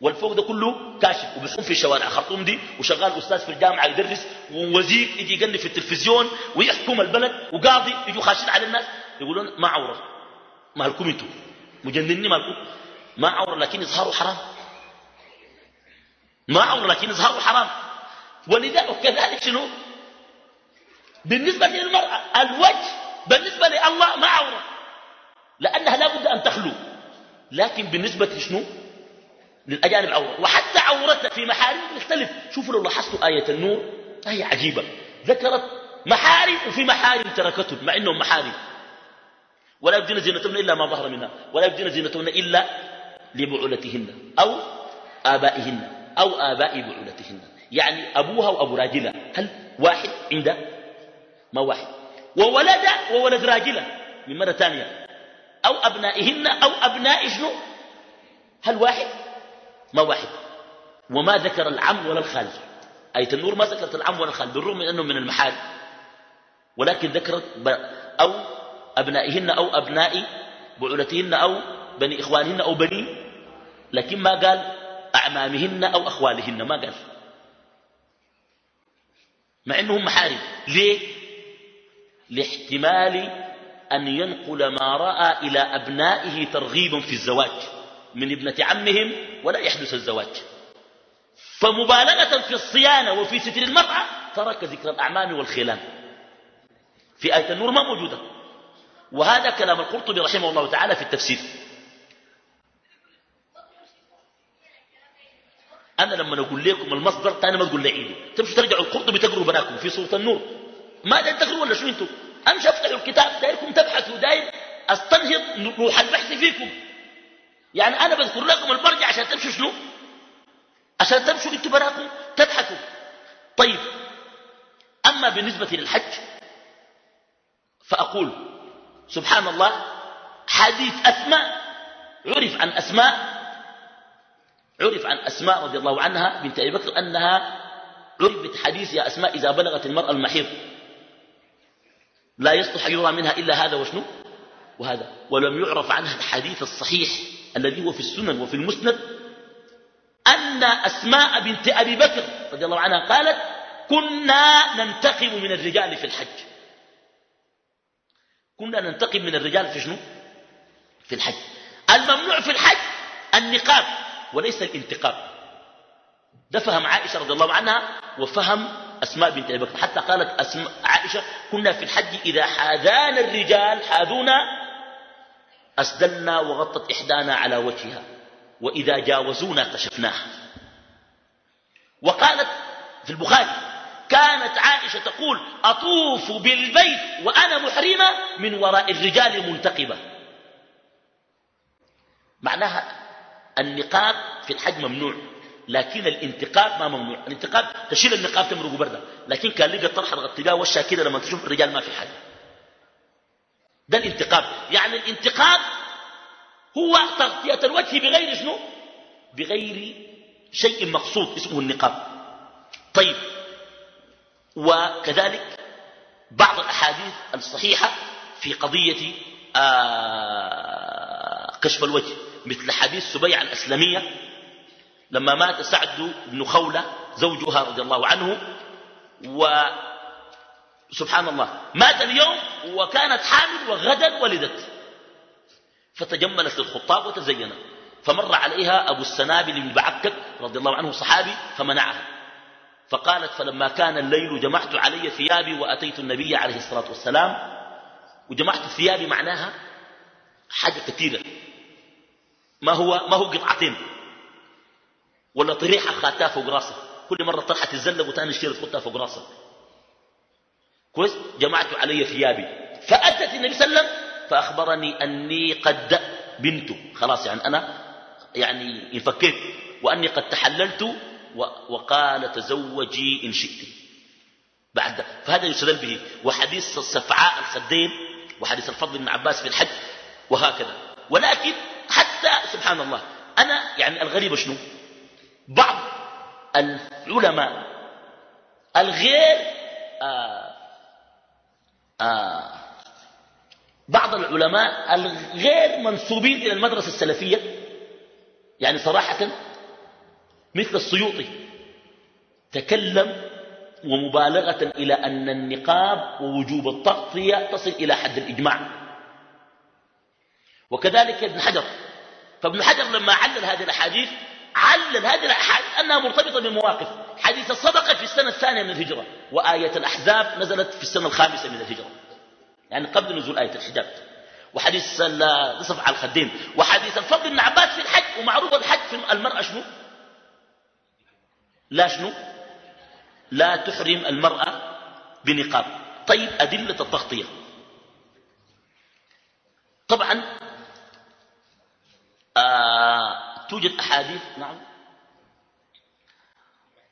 والفوق ده كله كاشف وبيقوم في الشوارع خرطوم دي وشغال أستاذ في الجامعة يدرس ووزير يجي يقلب في التلفزيون ويحكم البلد وقاضي يجوا خاشين على الناس يقولون ما عورة. مالكم أنتم مجننين مالكم؟ ما عورة لكن إظهاره حرام. ما عورة لكن إظهاره حرام. ولذلك وكذلك شنو؟ بالنسبة للمرأة الوجه بالنسبة لله ما عورة لأنها لا بد أن تخلو. لكن بالنسبة لشنو؟ للأجانب عورة. وحتى عورتها في محارم يختلف شوفوا لو لاحظتوا آية النور آية عجيبة. ذكرت محارم وفي محارم تركتهم مع أنهم محارم. ولا يبدين زينتهن إلا ما ظهر منها ولا يبدين زينتهن إلا لبعولتهن أو آبائهن أو آباء بعولتهن. يعني أبوها وأبو راجلة هل واحد عنده ما واحد؟ وولد وولد راجلة من مرة ثانية أو أبنائهن أو أبناء شنو؟ هل واحد؟ ما واحد. وما ذكر العم ولا الخال. آية النور ما ذكرت العم ولا الخال بالرغم من أنه من المحارم. ولكن ذكرت أو أبنائهن أو أبناء بعولتهن أو بني إخوانهن أو بني لكن ما قال أعمامهن أو أخوالهن ما قال. مع أنهم محارم ليه؟ لاحتمال أن ينقل ما رأى إلى أبنائه ترغيبا في الزواج من ابنة عمهم ولا يحدث الزواج. فمبالغة في الصيانة وفي ستر المرأة ترك ذكر الأعمام والخلان في آية النور ما موجودة. وهذا كلام القرطبي رحمه الله تعالى في التفسير. أنا لما أقول لكم المصدر تاني ما تقول لي عيدوا تمشوا ترجعوا القرطبي تقروا براكم في سورة النور. ما تقروا ولا شو أنتم؟ أمشي أفتحوا الكتاب دايركم تبحثوا داير أستنهض روح البحث فيكم. يعني أنا بذكر لكم المرجع عشان تمشوا شنو؟ عشان تمشوا أنتوا براكم تبحثوا. طيب أما بالنسبة للحج فأقول سبحان الله حديث أسماء عرف عن أسماء عرف عن أسماء رضي الله عنها بنت أبي بكر أنها عرفت حديث يا أسماء إذا بلغت المرأة المحيض. لا يصلح يرى منها إلا هذا وشنو؟ وهذا. ولم يعرف عنها الحديث الصحيح الذي هو في السنن وفي المسند أن أسماء بنت أبي بكر رضي الله عنها قالت كنا ننتقم من الرجال في الحج. كنا ننتقم من الرجال في شنو؟ في الحج. الممنوع في الحج النقاب وليس الانتقاب. ده فهم عائشة رضي الله عنها وفهم أسماء بنت أبي بكر. حتى قالت أسماء عائشة كنا في الحج إذا حاذانا الرجال حاذونا أسدلنا وغطت إحدانا على وجهها وإذا جاوزونا كشفناها. وقالت في البخاري كانت عائشة تقول أطوف بالبيت وأنا محرمة من وراء الرجال منتقبة معناها النقاب في الحج ممنوع لكن الانتقاب ما ممنوع. الانتقاب تشيل النقاب تمرق بردة. لكن كان لقى الطرحة الغطيقة وشها كده لما تشوف الرجال ما في حاجة. ده الانتقاب. يعني الانتقاب هو تغطية الوجه بغير شنو؟ بغير شيء مقصود اسمه النقاب. طيب وكذلك بعض الأحاديث الصحيحة في قضية آه كشف الوجه مثل حديث سبيع الأسلمية لما مات سعد بن خولة زوجها رضي الله عنه وسبحان الله مات اليوم وكانت حامل وغدا ولدت. فتجملت للخطاب وتزينت. فمر عليها أبو السنابل بن بعكك رضي الله عنه صحابي فمنعها. فقالت فلما كان الليل جمعت علي ثيابي وأتيت النبي عليه الصلاة والسلام. وجمعت ثيابي معناها حاجة كثيرة ما هو, ما هو قطعتين. ولا طريحة خاتها فوق راسه. كل مرة طرحة تتزلق وتاني تشيل تحطها فوق راسه. كويس؟ جمعت علي ثيابي. فأتت النبي صلى الله عليه وسلم فأخبرني أني قد بنت. خلاص يعني أنا يعني انفكيت. وأني قد تحللت وقال تزوجي إن شئت. بعد فهذا يستدل به. وحديث السفعاء الخدين وحديث الفضل بن عباس في الحج وهكذا. ولكن حتى سبحان الله أنا يعني الغريب شنو؟ بعض العلماء الغير آه، آه، بعض العلماء الغير منسوبين إلى المدرسة السلفية يعني صراحة مثل السيوطي. تكلم ومبالغة إلى أن النقاب ووجوب التغطية تصل إلى حد الإجماع. وكذلك ابن حجر. فابن حجر لما علل هذه الأحاديث علل هذه الأحاديث أنها مرتبطة بمواقف. حديث الصدقة في السنة الثانية من الهجرة وآية الأحزاب نزلت في السنة الخامسة من الهجرة. يعني قبل نزول آية الحجاب. وحديث نصف على الخدين وحديث الفضل بن عباس في الحج ومعروف الحج في المرأة شنو؟ لا شنو؟ لا تحرم المرأة بنقاب. طيب أدلة التغطية. طبعا آه توجد أحاديث نعم.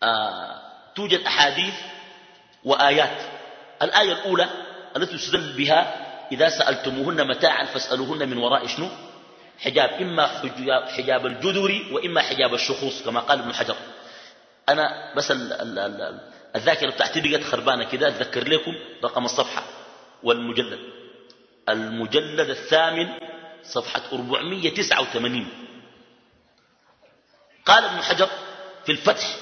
آه توجد أحاديث وآيات. الآية الأولى التي تستدل بها إذا سألتموهن متاعا فاسألوهن من وراء شنو؟ حجاب. إما حجاب الجدر وإما حجاب الشخوص كما قال ابن حجر. أنا بس الذاكرة بتاعتي بقت خربانة كده أتذكر لكم رقم الصفحة والمجلد. المجلد الثامن صفحة 489 قال ابن حجر في الفتح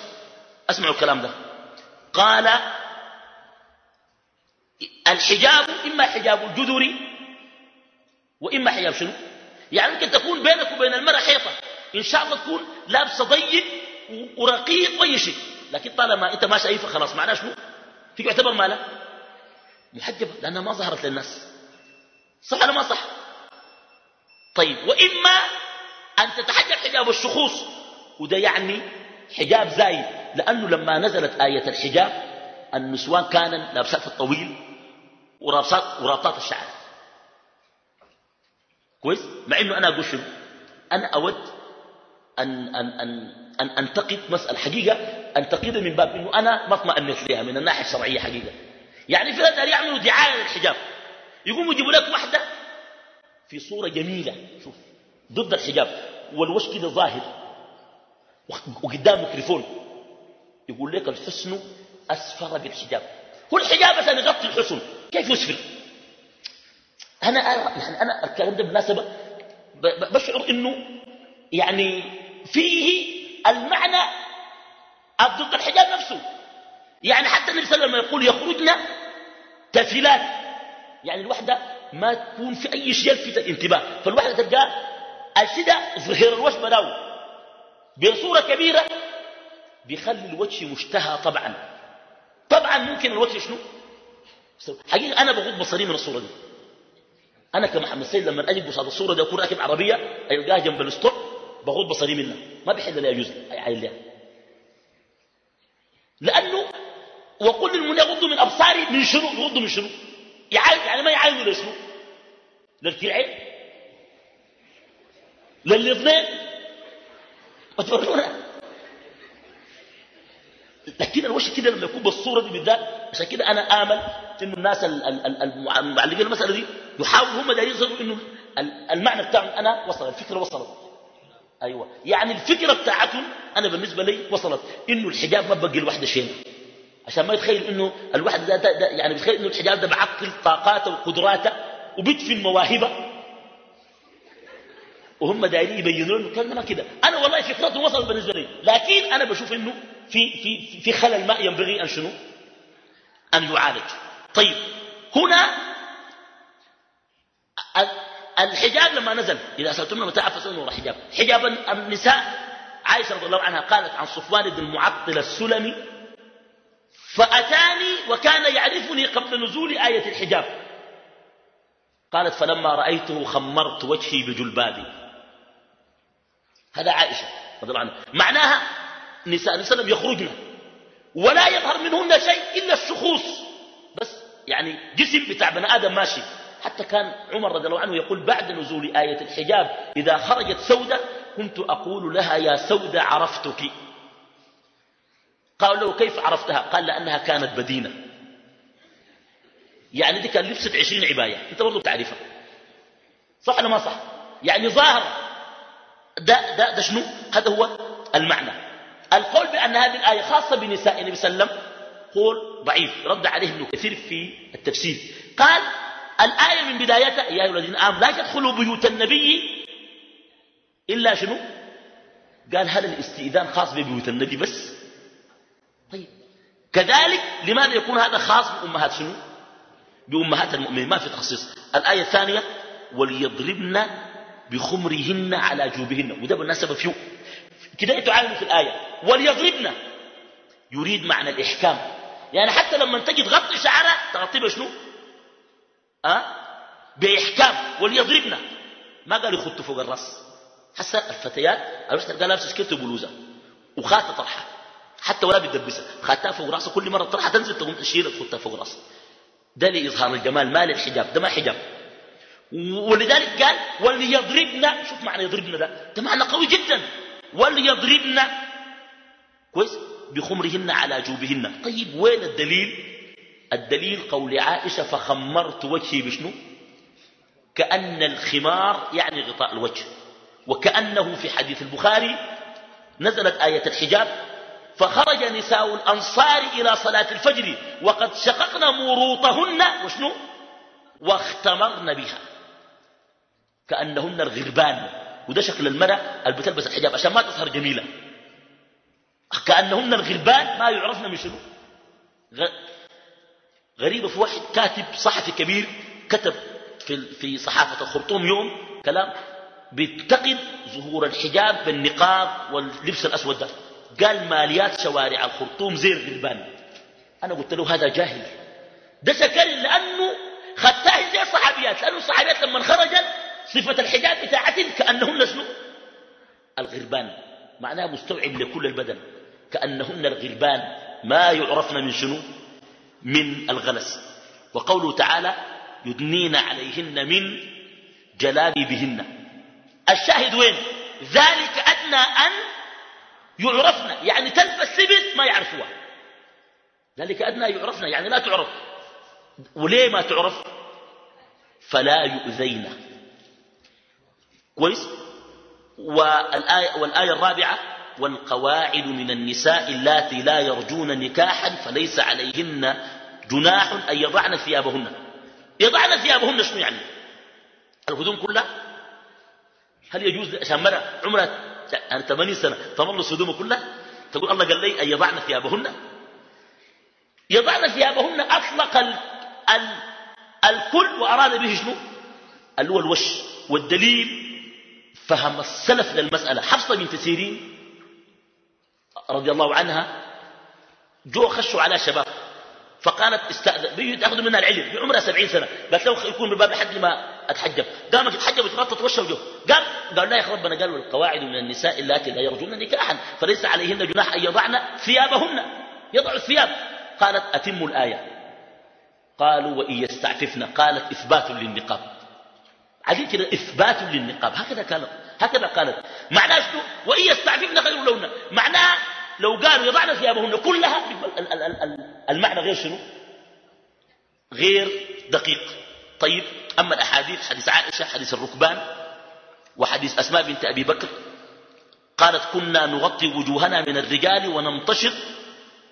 أسمعوا الكلام ده. قال الحجاب إما حجاب الجذر وإما حجاب شنو؟ يعني ممكن تكون بينك وبين المرأة حيطة. إن شاء الله تكون لابسة ضيق ورقيق وأي شيء. لكن طالما أنت ما شايفها خلاص معناه شنو؟ فيك يعتبر مالها محجبة لأنها ما ظهرت للناس. صح ولا ما صح؟ طيب وإما أن تتحجب حجاب الشخوص وده يعني حجاب زايد. لأنه لما نزلت آية الحجاب النسوان كان لابسات الطويل ورابطات, ورابطات الشعر. كويس؟ مع إنه أنا أقول شنو؟ أنا أود ان ان أن أن أنتقد مساله حقيقه انتقدها من باب إنه أنا ما اطمئنت لها من الناحية الشرعية حقيقة. يعني في هذا يعملوا دعاية للحجاب. يقوموا يجيبوا لك واحدة في صورة جميلة شوف ضد الحجاب. والوش كده ظاهر. وقدام ميكروفون يقول لك الحسن أسفر بالحجاب. هو الحجاب عشان يغطي الحسن. كيف يسفر؟ أنا يعني أنا الكلام ده بالمناسبة بشعر إنه يعني فيه المعنى ضد الحجاب نفسه. يعني حتى النبي صلى الله عليه وسلم يقول يخرجن تفلات يعني الوحدة ما تكون في أي شيء يلفت الانتباه فالوحدة تلقى الشدة ظهير الوجه بلاو بصورة كبيرة. بيخلي الوجه مشتهى طبعا. طبعا ممكن الوجه شنو؟ حقيقة أنا بغض بصري من الصورة دي. أنا كمحمد سيد لما أجي بصاد الصورة دي أكون راكب عربية ألقاها جنب الاسطوع بغض بصري منها. ما بحل لي يجوز لها لأنه وقل للمن يغضوا من أبصاري من شنو؟ يغضوا من شنو؟ يعاين يعني ما يعاينوا لشنو للكرعين للاثنين ما تفرقونا لكن الوش كده لما يكون بالصورة دي بالذات عشان كده أنا آمل إنه الناس المعلقين المسألة دي يحاولوا هم دايرين يظهروا إنه المعنى بتاعهم. أنا وصل الفكرة وصلت. أيوة. يعني الفكرة بتاعتهم أنا بالنسبة لي وصلت إنه الحجاب ما بقي الواحدة شيء عشان ما يتخيل إنه الواحد ده, ده, يعني بيتخيل إنه الحجاب ده بعقل طاقاته وقدراته وبيدفن مواهبه. وهم دايرين يبينوا له كلمه كده. أنا والله فكرته وصلت بالنسبة لي. لكن أنا بشوف إنه في في في خلل ما ينبغي أن شنو؟ أن يعالج. طيب هنا الحجاب لما نزل إذا سألتم متى فاسالوا وراء حجاب. حجاب النساء عائشة رضي الله عنها قالت عن صفوان بن المعطل السلمي فأتاني وكان يعرفني قبل نزول آية الحجاب. قالت فلما رأيته خمرت وجهي بجلبابي. هذا عائشة رضي الله عنها. معناها نساء النبي صلى يخرجن ولا يظهر منهن شيء إلا الشخوص. بس يعني جسم بتاع بني آدم ماشي. حتى كان عمر رضي الله عنه يقول بعد نزول آية الحجاب إذا خرجت سودة كنت أقول لها يا سودة عرفتك. قال له كيف عرفتها؟ قال لأنها كانت بدينة. يعني دي كان لبست عشرين عباية. أنت برضو تعرفها صح ولا ما صح؟ يعني ظاهر ده, ده, ده شنو؟ هذا هو المعنى. القول بأن هذه الآية خاصة بنساء النبي صلى الله عليه وسلم قول ضعيف رد عليه ابن كثير في التفسير. قال الآية من بدايتها يا أيها الذين آمنوا لا تدخلوا بيوت النبي إلا شنو؟ قال هل الاستئذان خاص ببيوت النبي بس. طيب كذلك لماذا يكون هذا خاص بأمهات شنو؟ بأمهات المؤمنين ما في تخصيص. الآية الثانية وليضربن بخمرهن على جوبهن وده بالنسبة فيه كده تعاينوا في الآية. وليضربنا يريد معنى الإحكام. يعني حتى لما تجي تغطي شعرها تغطي بشنو أه؟ بإحكام وليضربنا ما قال يخط فوق الرأس. حسا الفتيات عرفت؟ تلقى لابسه سكيرت وبلوزة. وخاتة طرحة. حتى ولا بتدبسها خاتها فوق راسها كل مرة الطرحه تنزل تقوم تشيل تخطها فوق راسها ده لإظهار الجمال ما للحجاب ده ما حجاب. ولذلك قال وليضربنا شوف معنى يضربنا ده. ده معنى قوي جدا. وليضربنا كويس؟ بخمرهن على جوبهن. طيب وين الدليل؟ الدليل قول عائشة فخمرت وجهي بشنو؟ كأن الخمار يعني غطاء الوجه وكأنه في حديث البخاري نزلت آية الحجاب فخرج نساء الأنصار إلى صلاة الفجر وقد شققن مروطهن وشنو؟ واختمرن بها كأنهن الغربان وده شكل المرأة اللي بتلبس الحجاب عشان ما تظهر جميلة كأنهن الغربان ما يعرفن من شنو؟ غريبة في واحد كاتب صحفي كبير كتب في في صحافة الخرطوم يوم كلام بيتقد ظهور الحجاب بالنقاب واللبس الأسود ده. قال ماليات شوارع الخرطوم زي الغربان أنا قلت له هذا جاهل. ده شكل لأنه خدتها زي الصحابيات لأنه الصحابيات لما خرجت صفة الحجاب بتاعتهم كأنهن شنو؟ الغربان. معناها مستوعب لكل البدن. كأنهن الغربان. ما يعرفن من شنو؟ من الغلس. وقوله تعالى يدنين عليهن من جلابيبهن. الشاهد وين؟ ذلك أدنى أن يعرفن يعني تلبس لبس ما يعرفوها. ذلك أدنى يعرفن يعني لا تعرف. وليه ما تعرف؟ فلا يؤذين. كويس؟ والآية, والآية الرابعة والقواعد من النساء اللاتي لا يرجون نكاحا فليس عليهن جناح أن يضعن ثيابهن. يضعن ثيابهن شنو يعني؟ الهدوم كلها؟ هل يجوز عشان مرة عمرها يعني 80 سنة تملص هدومها كلها؟ تقول الله قال لي أن يضعن ثيابهن؟ يضعن ثيابهن أطلق ال ال الكل وأراد به شنو؟ اللي هو الوش والدليل. فهم السلف للمسألة. حفصة بنت سيرين رضي الله عنها جو خشوا على شباب فقالت استأذن بيجوا تاخذوا منها العلم بعمرها سبعين سنة قالت له يكون بالباب لحد ما أتحجب قامت تتحجب وتغطت وشها وجهه قال قال لا يا ربنا قال والقواعد من النساء اللاتي لا يرجون نكاحا فليس عليهن جناح أن يضعن ثيابهن يضع الثياب قالت أتموا الآية. قالوا وإن يستعففن قالت إثبات للنقاب. عديد كده إثبات للنقاب. هكذا قالت هكذا قالت. معناه شنو؟ وإن يستعففن خير لهن. معناه لو قالوا يضعن ثيابهن كلها المعنى غير شنو؟ غير دقيق. طيب أما الأحاديث حديث عائشة حديث الركبان وحديث أسماء بنت أبي بكر قالت كنا نغطي وجوهنا من الرجال ونمتشط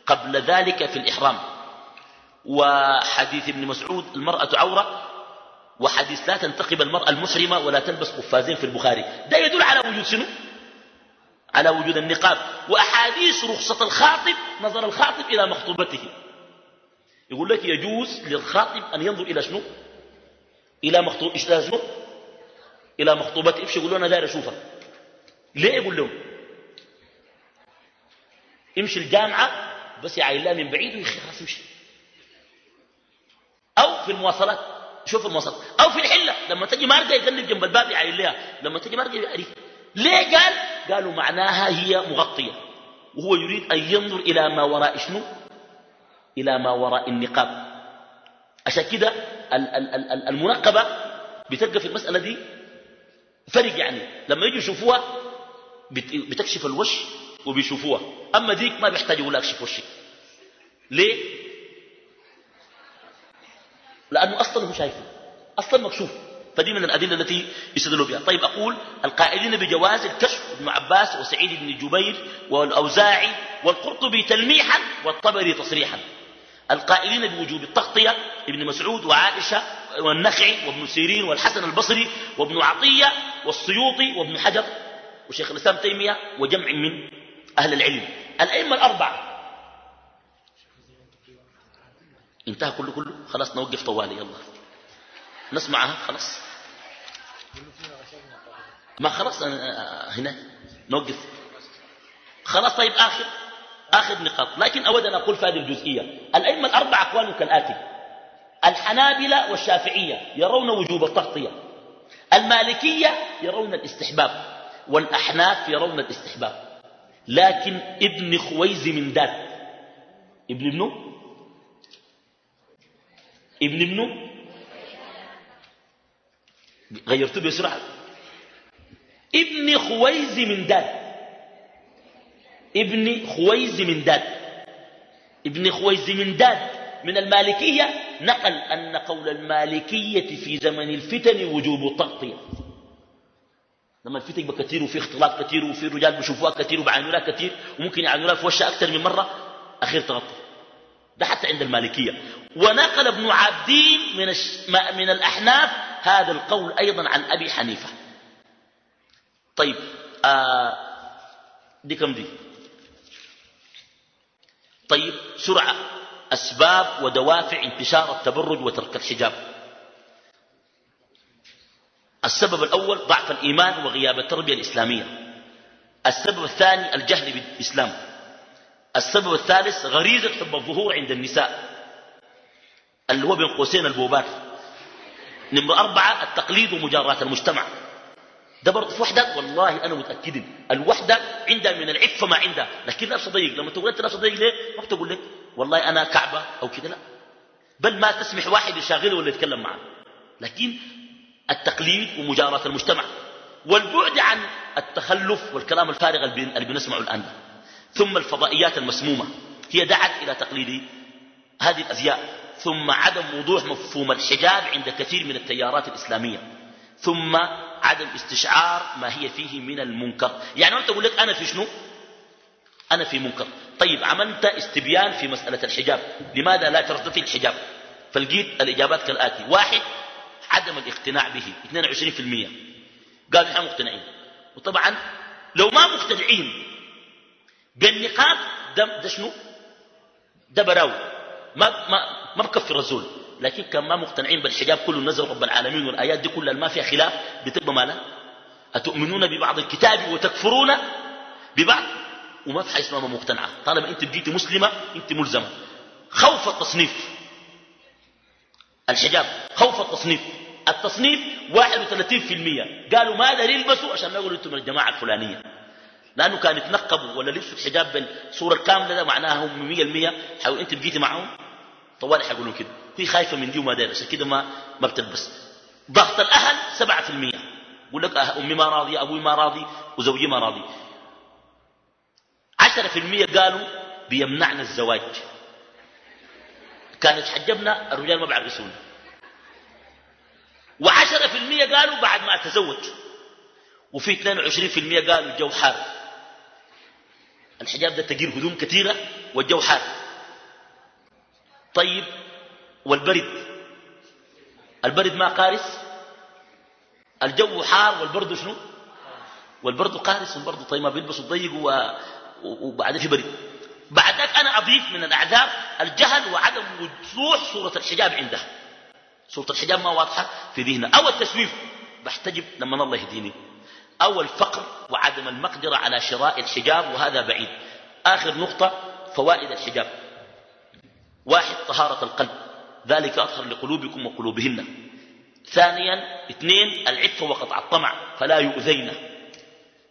قبل ذلك في الإحرام. وحديث ابن مسعود المرأة عورة وحديث لا تنتقب المرأة المحرمة ولا تلبس قفازين في البخاري. ده يدل على وجود شنو؟ على وجود النقاب. وأحاديث رخصة الخاطب نظر الخاطب إلى مخطوبته. يقول لك يجوز للخاطب أن ينظر إلى شنو؟ إلى مخطوب إيش شنو؟ إلى مخطوبته. إيش يقول أنا داير أشوفها. ليه يقول لهم؟ امشي الجامعة بس يعين لها من بعيد ويخي خلاص امشي. أو في المواصلات. شوف المواصلات أو في الحلة لما تجي مارقة يقلب جنب الباب يعين لها لما تجي مارقة يعرف ليه قال؟ قالوا معناها هي مغطية. وهو يريد أن ينظر إلى ما وراء شنو؟ إلى ما وراء النقاب. عشان كده المنقبة بتلقى في المسألة دي فرق يعني. لما يجوا يشوفوها بتكشف الوش وبيشوفوها. أما ديك ما بيحتاج يقول لك اكشف وشك. ليه؟ لأنه أصلا هو شايفه أصلا مكشوف. فدي من الأدلة التي يستدلوا بها. طيب أقول القائلين بجواز الكشف ابن عباس وسعيد بن جبير والأوزاعي والقرطبي تلميحا والطبري تصريحا. القائلين بوجوب التغطية ابن مسعود وعائشة والنخعي وابن سيرين والحسن البصري وابن عطية والسيوطي وابن حجر. وشيخ الإسلام تيمية وجمع من أهل العلم. الأئمة الأربعة انتهى كله كله. خلاص نوقف طوالي يلا. نسمعها خلاص. ما خلاص هنا. نوقف. خلاص طيب آخر آخر نقاط. لكن أود أن أقول في هذه الجزئية الأئمة الأربع أقوال كالآتي. الحنابلة والشافعية يرون وجوب التغطية. المالكية يرون الاستحباب. والأحناف يرون الاستحباب. لكن ابن خويز من ذات ابن ابنه؟ ابن ابنه؟ غيرته بسرعة ابن خويز من ذات ابن خويز من داد. ابن خويز من داد. من المالكية. نقل أن قول المالكية في زمن الفتن وجوب التغطية. لما الفتن يبقى كثير وفي اختلاط كثير وفي الرجال بيشوفوها كثير وبعينوا لها كثير وممكن يعينوا لها في وشها أكثر من مرة أخير تغطي ده حتى عند المالكية. ونقل ابن عابدين من. من الأحناف هذا القول أيضا عن أبي حنيفة. طيب آه دي كم دي؟ طيب سرعة أسباب ودوافع انتشار التبرج وترك الحجاب. السبب الأول ضعف الإيمان وغياب التربية الإسلامية. السبب الثاني الجهل بالإسلام. السبب الثالث غريزة حب الظهور عند النساء. اللي هو بين قوسين البوبات. نمرة أربعة التقليد ومجاراة المجتمع. ده برضه في وحدة؟ والله أنا متأكد الوحدة عندها من العفة ما عندها. لكن نفس ضيق لما تقول أنت نفس ضيق ليه؟ ما بتقول لك والله أنا كعبة أو كده لا. بل ما تسمح واحد يشاغله ولا يتكلم معه. لكن التقليد ومجاراة المجتمع والبعد عن التخلف والكلام الفارغ اللي بنسمعه الآن. ثم الفضائيات المسمومة. هي دعت إلى تقليد هذه الأزياء. ثم عدم وضوح مفهوم الحجاب عند كثير من التيارات الإسلامية. ثم عدم استشعار ما هي فيه من المنكر. يعني أنت تقول لك أنا في شنو؟ أنا في منكر. طيب عملت استبيان في مسألة الحجاب. لماذا لا ترتفي الحجاب؟ فلقيت الإجابات كالآتي. واحد عدم الاقتناع به. 22% قالوا نحن مقتنعين. وطبعا لو ما مقتنعين بالنقاط ده, ده شنو؟ ده براوي. ما, ما, ما بكفر الزول لكن كان ما مقتنعين بالحجاب كله نزل رب العالمين والآيات دي كلها ما فيها خلاف. بتبقى مالها أتؤمنون ببعض الكتاب وتكفرون ببعض؟ وما في حيث ما مقتنعة طالما أنت بقيت مسلمة أنت ملزمة. خوف التصنيف. الحجاب. خوف التصنيف. التصنيف 31% قالوا ما لا يلبسوا؟ عشان ما يقولوا أنتم من الجماعة الفلانية. لأنه كان يتنقبوا. ولا لبسوا الحجاب بالصورة الكاملة ده معناها هم 100% حاول أنت بقيتي معهم؟ طوال حيقولون كده. هي خايفة من دي وما دايرة عشان كده ما ما بتلبس. ضغط الأهل 7% يقول لك أه، أمي ما راضية أبوي ما راضي وزوجي ما راضي. 10% قالوا بيمنعنا الزواج. كانت حجبنا الرجال ما في المية قالوا بعد ما أتزوج. وفي 22% قالوا الجو حار الحجاب ده تجير هدوم كثيرة والجو حار طيب والبرد. البرد ما قارس؟ الجو حار والبرد شنو؟ والبرد قارس والبرد طيب ما بيلبسوا ضيق وبعدين في برد. بعد أنا أضيف من الأعذار الجهل وعدم وضوح صورة الحجاب عنده صورة الحجاب ما واضحة في ذهنه أو التسويف بحتجب لما الله يهديني. أو الفقر وعدم المقدرة على شراء الحجاب وهذا بعيد. آخر نقطة فوائد الحجاب. واحد طهارة القلب. ذلك أطهر لقلوبكم وقلوبهن. ثانيا اثنين العفة وقطع الطمع فلا يؤذين.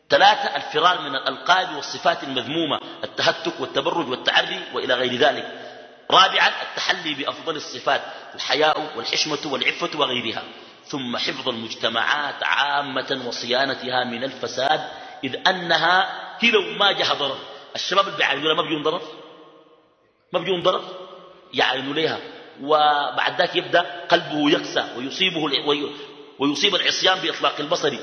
ثلاثة الفرار من الألقاب والصفات المذمومة التهتك والتبرج والتعري وإلى غير ذلك. رابعا التحلي بأفضل الصفات الحياء والحشمة والعفة وغيرها. ثم حفظ المجتمعات عامة وصيانتها من الفساد إذ أنها هي لو ما جه ضرر الشباب اللي بيعاينوا ما بيجون ضرر؟ ما بيجون ضرر؟ يعاينوا ليها. وبعد ذاك يبدأ قلبه يقسى ويصيبه ويصيب العصيان بإطلاق البصر.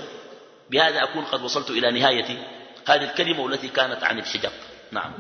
بهذا أكون قد وصلت إلى نهاية هذه الكلمة التي كانت عن الحجاب نعم.